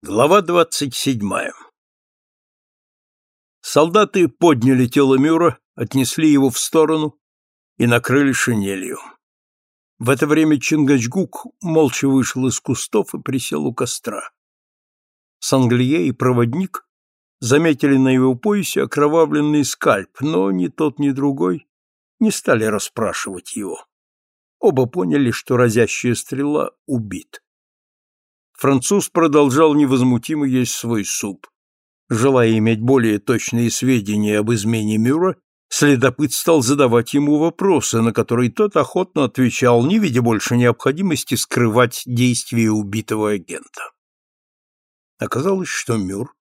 Глава двадцать седьмая Солдаты подняли тело Мюра, отнесли его в сторону и накрыли шинелью. В это время Чингачгук молча вышел из кустов и присел у костра. Санглие и проводник заметили на его поясе окровавленный скальп, но ни тот, ни другой не стали расспрашивать его. Оба поняли, что разящая стрела убит. Француз продолжал невозмутимо есть свой суп. Желая иметь более точные сведения об измене Мюра, следопыт стал задавать ему вопросы, на которые тот охотно отвечал, не видя больше необходимости скрывать действия убитого агента. Оказалось, что Мюр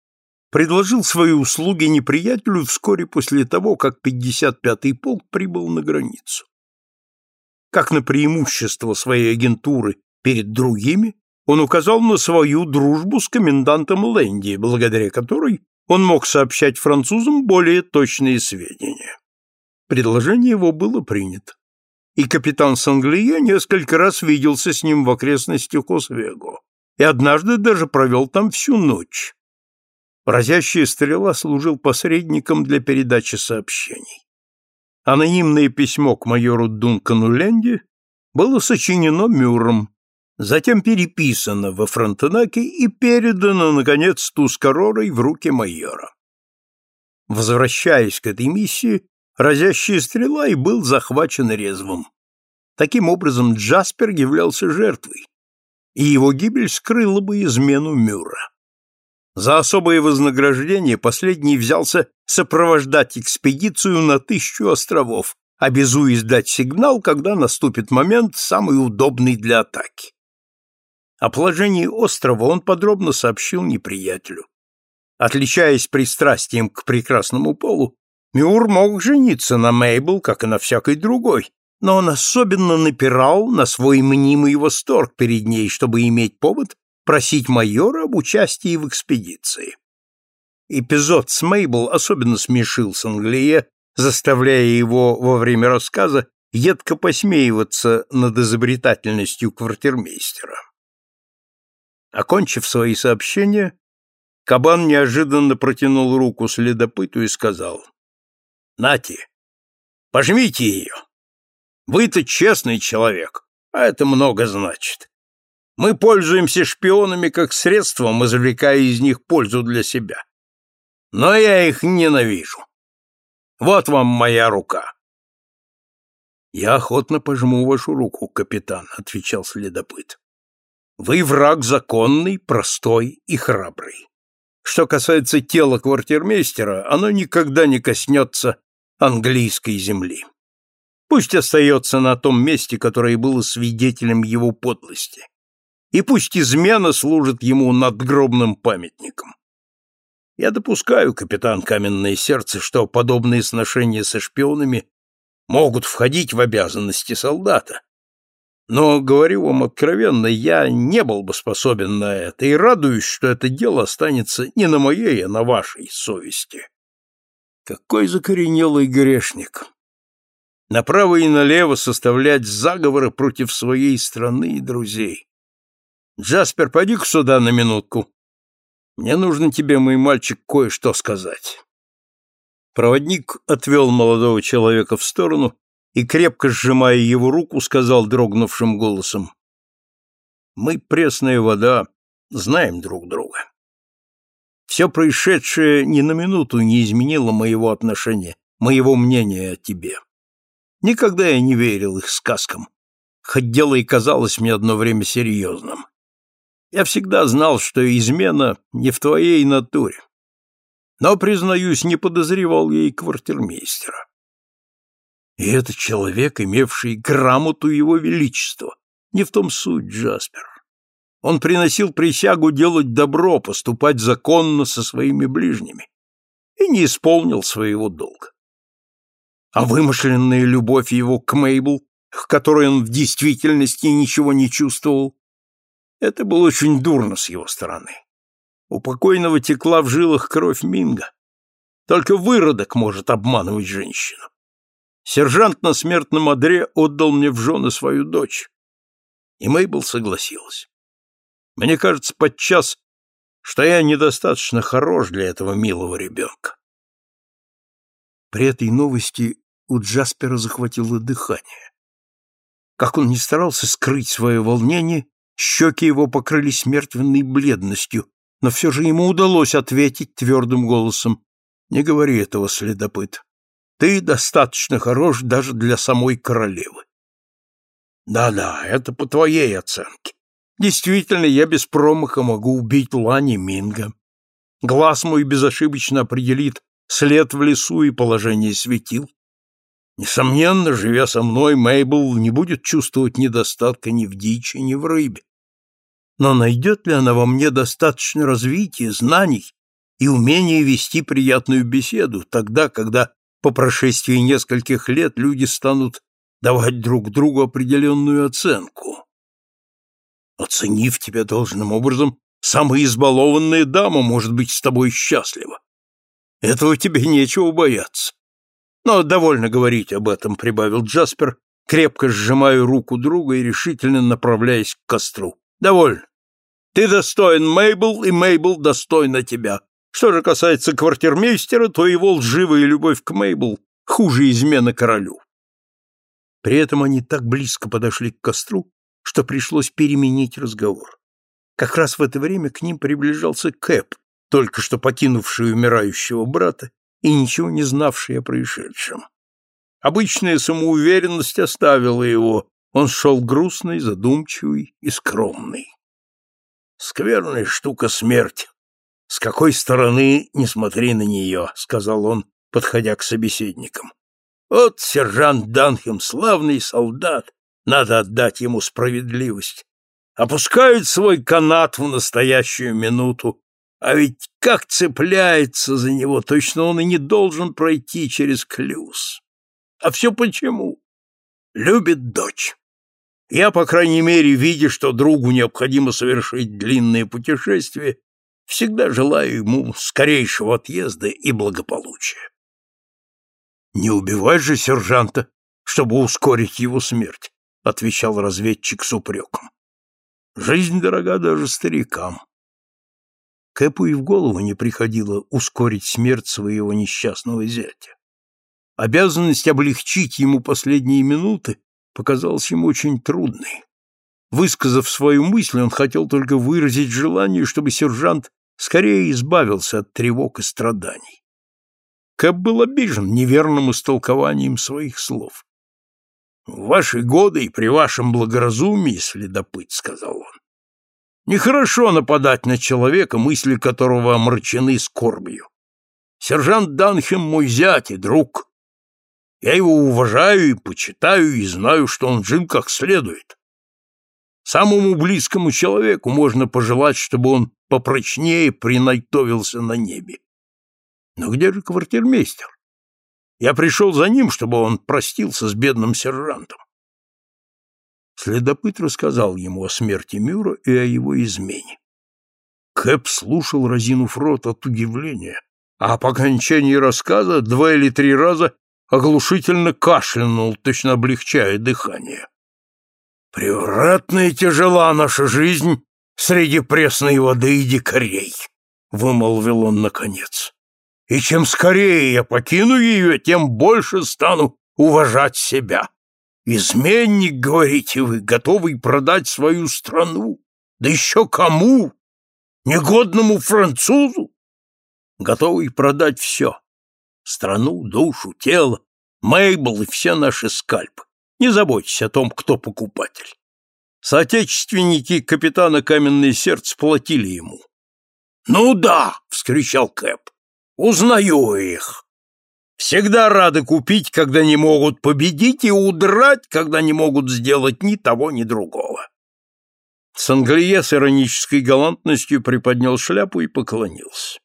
предложил свои услуги неприятелю вскоре после того, как 55-й полк прибыл на границу. Как на преимущество своей агентуры перед другими, он указал на свою дружбу с комендантом Лэнди, благодаря которой он мог сообщать французам более точные сведения. Предложение его было принято, и капитан Санглие несколько раз виделся с ним в окрестностях Освего и однажды даже провел там всю ночь. Разящая стрела служил посредником для передачи сообщений. Анонимное письмо к майору Дункану Ленди было сочинено Мюром, затем переписано во Фронтенаке и передано, наконец, Тускаророй в руки майора. Возвращаясь к этой миссии, разящая стрела и был захвачен резвым. Таким образом, Джаспер являлся жертвой, и его гибель скрыла бы измену Мюра. За особое вознаграждение последний взялся сопровождать экспедицию на тысячу островов, обязуясь дать сигнал, когда наступит момент, самый удобный для атаки. О положении острова он подробно сообщил неприятелю. Отличаясь пристрастием к прекрасному полу, Мюр мог жениться на Мейбл, как и на всякой другой, но он особенно напирал на свой мнимый восторг перед ней, чтобы иметь повод просить майора об участии в экспедиции. Эпизод с Мейбл особенно смешил Санглие, заставляя его во время рассказа едко посмеиваться над изобретательностью квартирмейстера. Окончив свои сообщения, Кабан неожиданно протянул руку следопыту и сказал, «Нати, пожмите ее. Вы-то честный человек, а это много значит. Мы пользуемся шпионами как средством, извлекая из них пользу для себя. Но я их ненавижу. Вот вам моя рука». «Я охотно пожму вашу руку, капитан», — отвечал следопыт. Вы враг законный, простой и храбрый. Что касается тела квартирмейстера, оно никогда не коснется английской земли. Пусть остается на том месте, которое было свидетелем его подлости. И пусть измена служит ему надгробным памятником. Я допускаю, капитан Каменное Сердце, что подобные сношения со шпионами могут входить в обязанности солдата, но, говорю вам откровенно, я не был бы способен на это и радуюсь, что это дело останется не на моей, а на вашей совести. Какой закоренелый грешник! Направо и налево составлять заговоры против своей страны и друзей. Джаспер, поди-ка сюда на минутку. Мне нужно тебе, мой мальчик, кое-что сказать. Проводник отвел молодого человека в сторону и, крепко сжимая его руку, сказал дрогнувшим голосом, «Мы, пресная вода, знаем друг друга. Все происшедшее ни на минуту не изменило моего отношения, моего мнения о тебе. Никогда я не верил их сказкам, хоть дело и казалось мне одно время серьезным. Я всегда знал, что измена не в твоей натуре. Но, признаюсь, не подозревал и квартирмейстера. И это человек, имевший грамоту его величества. Не в том суть, Джаспер. Он приносил присягу делать добро, поступать законно со своими ближними. И не исполнил своего долга. А вымышленная любовь его к Мейбл, к которой он в действительности ничего не чувствовал, это было очень дурно с его стороны. У покойного текла в жилах кровь Минга. Только выродок может обманывать женщину. Сержант на смертном одре отдал мне в жены свою дочь. И Мейбл согласилась. Мне кажется, подчас, что я недостаточно хорош для этого милого ребенка. При этой новости у Джаспера захватило дыхание. Как он ни старался скрыть свое волнение, щеки его покрылись мертвенной бледностью, но все же ему удалось ответить твердым голосом. «Не говори этого, следопыт. Ты достаточно хорош даже для самой королевы». «Да-да, это по твоей оценке. Действительно, я без промаха могу убить Лани Минга. Глаз мой безошибочно определит след в лесу и положение светил. Несомненно, живя со мной, Мейбл не будет чувствовать недостатка ни в дичи, ни в рыбе. Но найдет ли она во мне достаточно развития, знаний и умения вести приятную беседу тогда, когда по прошествии нескольких лет люди станут давать друг другу определенную оценку? Оценив тебя должным образом, самая избалованная дама может быть с тобой счастлива. Этого тебе нечего бояться. Но довольно говорить об этом, прибавил Джаспер, крепко сжимая руку друга и решительно направляясь к костру. Довольно. Ты достоин Мейбл, и Мейбл достойна тебя. Что же касается квартирмейстера, то его лживая любовь к Мейбл хуже измены королю. При этом они так близко подошли к костру, что пришлось переменить разговор. Как раз в это время к ним приближался Кэп, только что покинувший умирающего брата и ничего не знавший о происшедшем. Обычная самоуверенность оставила его, он шел грустный, задумчивый и скромный. «Скверная штука смерть. С какой стороны не смотри на нее», — сказал он, подходя к собеседникам. «Вот сержант Данхем, славный солдат, надо отдать ему справедливость. Опускает свой канат в настоящую минуту, а ведь как цепляется за него, точно он и не должен пройти через клюз. А все почему? Любит дочь. Я, по крайней мере, видя, что другу необходимо совершить длинное путешествие, всегда желаю ему скорейшего отъезда и благополучия. Не убивай же сержанта, чтобы ускорить его смерть отвечал разведчик с упреком. Жизнь дорога даже старикам. Кэпу и в голову не приходило ускорить смерть своего несчастного зятя. Обязанность облегчить ему последние минуты показалась ему очень трудной. Высказав свою мысль, он хотел только выразить желание, чтобы сержант скорее избавился от тревог и страданий. Кэп был обижен неверным истолкованием своих слов. В ваши годы и при вашем благоразумии, следопыт, — сказал он, — нехорошо нападать на человека, мысли которого омрачены скорбью. Сержант Данхем мой зять и друг. Я его уважаю и почитаю, и знаю, что он жил как следует. Самому близкому человеку можно пожелать, чтобы он попрочнее принайтовился на небе. Но где же квартирмейстер? Я пришел за ним, чтобы он простился с бедным сержантом. Следопыт рассказал ему о смерти Мюра и о его измене. Кэп слушал, разинув рот от удивления, а по окончании рассказа два или три раза оглушительно кашлянул, точно облегчая дыхание. «Превратная тяжела наша жизнь среди пресной воды и дикарей», — вымолвил он наконец и чем скорее я покину ее, тем больше стану уважать себя. Изменник, говорите вы, готовый продать свою страну. Да еще кому? Негодному французу? Готовый продать все. Страну, душу, тело, Мейбл и все наши скальпы. Не заботьтесь о том, кто покупатель. Соотечественники капитана Каменное Сердце платили ему. «Ну да!» — вскричал Кэп. Узнаю их. Всегда рады купить, когда не могут победить, и удрать, когда не могут сделать ни того, ни другого. Санглие с иронической галантностью приподнял шляпу и поклонился.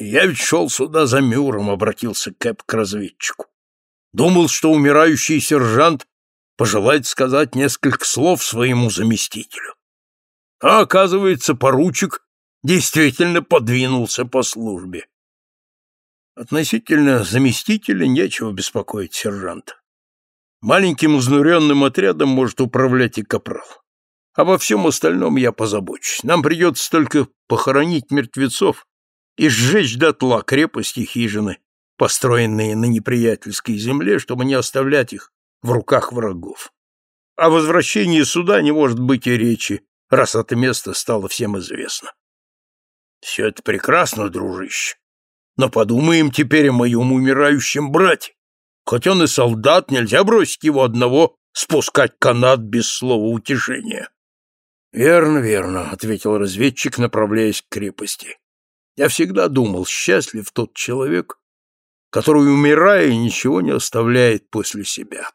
«Я ведь шел сюда за Мюром», — обратился Кэп к разведчику. «Думал, что умирающий сержант пожелает сказать несколько слов своему заместителю. А, оказывается, поручик действительно подвинулся по службе. Относительно заместителя нечего беспокоить сержанта. Маленьким изнуренным отрядом может управлять и капрал. Обо всем остальном я позабочусь. Нам придется только похоронить мертвецов и сжечь дотла крепости хижины, построенные на неприятельской земле, чтобы не оставлять их в руках врагов. О возвращении суда не может быть и речи, раз это место стало всем известно. Все это прекрасно, дружище, но подумаем теперь о моем умирающем брате. Хоть он и солдат, нельзя бросить его одного спускать канат без слова утешения. Верно, верно, ответил разведчик, направляясь к крепости. Я всегда думал, счастлив тот человек, который, умирая, ничего не оставляет после себя.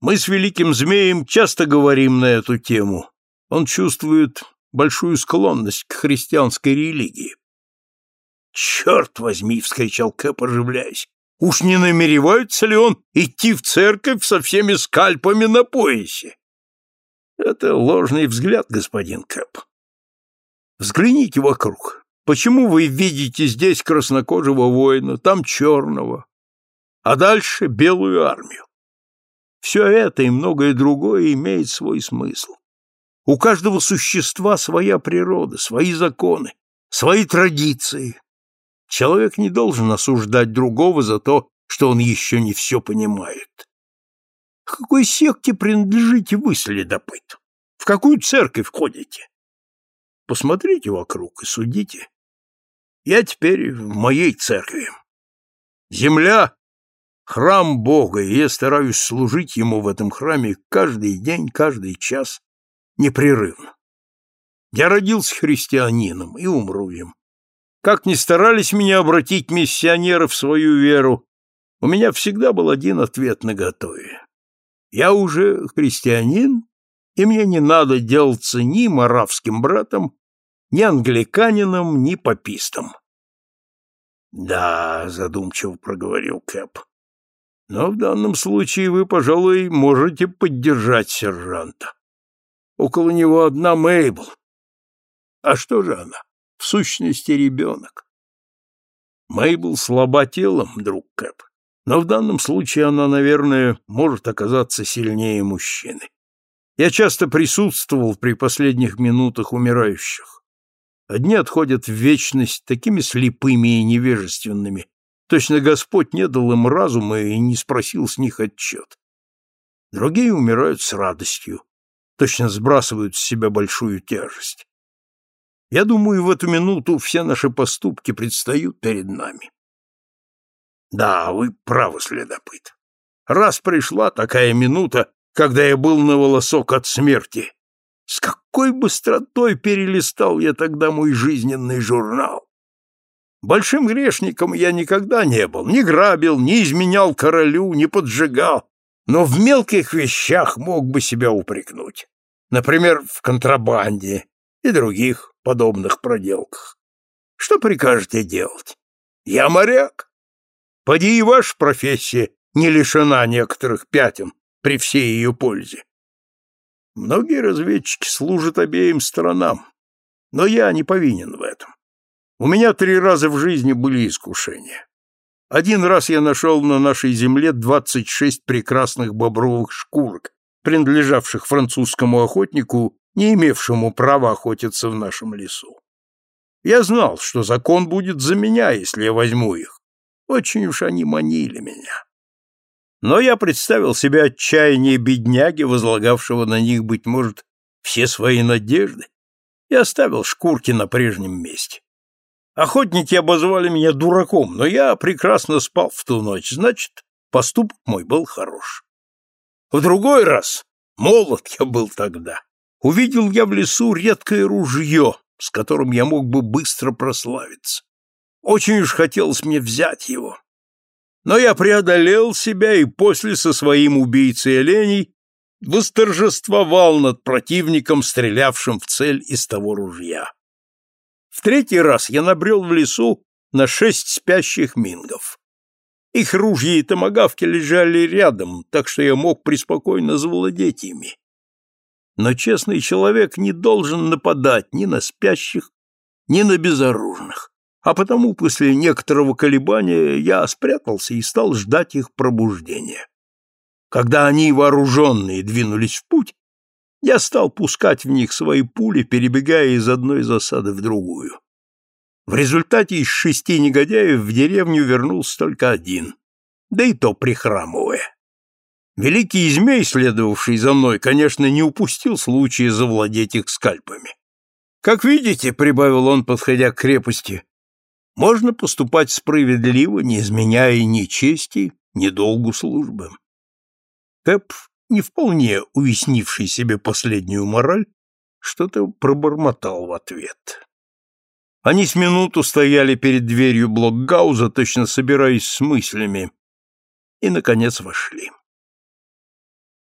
Мы с великим змеем часто говорим на эту тему. Он чувствует большую склонность к христианской религии. «Черт возьми!» — вскричал Кэп, оживляясь. «Уж не намеревается ли он идти в церковь со всеми скальпами на поясе?» «Это ложный взгляд, господин Кэп. Взгляните вокруг. Почему вы видите здесь краснокожего воина, там черного, а дальше белую армию? Все это и многое другое имеет свой смысл. У каждого существа своя природа, свои законы, свои традиции. Человек не должен осуждать другого за то, что он еще не все понимает. К какой секте принадлежите вы, следопыт? В какую церковь ходите? Посмотрите вокруг и судите. Я теперь в моей церкви. Земля — храм Бога, и я стараюсь служить Ему в этом храме каждый день, каждый час, непрерывно. Я родился христианином и умру им. Как ни старались меня обратить миссионеры в свою веру, у меня всегда был один ответ на готове. Я уже христианин, и мне не надо делаться ни маравским братом, ни англиканином, ни попистом. Да, задумчиво проговорил Кэп. Но в данном случае вы, пожалуй, можете поддержать сержанта. Около него одна Мейбл. А что же она? В сущности, ребенок. Мейбл слаба телом, друг Кэп, но в данном случае она, наверное, может оказаться сильнее мужчины. Я часто присутствовал при последних минутах умирающих. Одни отходят в вечность такими слепыми и невежественными, точно Господь не дал им разума и не спросил с них отчет. Другие умирают с радостью, точно сбрасывают с себя большую тяжесть. Я думаю, в эту минуту все наши поступки предстают перед нами. Да, вы правы, следопыт. Раз пришла такая минута, когда я был на волосок от смерти, с какой быстротой перелистал я тогда мой жизненный журнал! Большим грешником я никогда не был, не грабил, не изменял королю, не поджигал, но в мелких вещах мог бы себя упрекнуть. Например, в контрабанде и других подобных проделках. Что прикажете делать? Я моряк. Поди и ваша профессия не лишена некоторых пятен при всей ее пользе. Многие разведчики служат обеим сторонам, но я не повинен в этом. У меня три раза в жизни были искушения. Один раз я нашел на нашей земле 26 прекрасных бобровых шкурок, принадлежавших французскому охотнику, не имевшему права охотиться в нашем лесу. Я знал, что закон будет за меня, если я возьму их. Очень уж они манили меня. Но я представил себе отчаяние бедняги, возлагавшего на них, быть может, все свои надежды, и оставил шкурки на прежнем месте. Охотники обозвали меня дураком, но я прекрасно спал в ту ночь, значит, поступок мой был хорош. В другой раз, молод я был тогда, увидел я в лесу редкое ружье, с которым я мог бы быстро прославиться. Очень уж хотелось мне взять его, но я преодолел себя и после со своим убийцей оленей восторжествовал над противником, стрелявшим в цель из того ружья. В третий раз я набрел в лесу на шесть спящих мингов. Их ружья и томагавки лежали рядом, так что я мог преспокойно завладеть ими. Но честный человек не должен нападать ни на спящих, ни на безоружных а потому после некоторого колебания я спрятался и стал ждать их пробуждения. Когда они, вооруженные, двинулись в путь, я стал пускать в них свои пули, перебегая из одной засады в другую. В результате из шести негодяев в деревню вернулся только один, да и то прихрамывая. Великий змей, следовавший за мной, конечно, не упустил случая завладеть их скальпами. Как видите, — прибавил он, подходя к крепости, — можно поступать справедливо, не изменяя ни чести, ни долгу службы. Тэп, не вполне уяснивший себе последнюю мораль, что-то пробормотал в ответ. Они с минуту стояли перед дверью блокгауза, точно собираясь с мыслями, и, наконец, вошли.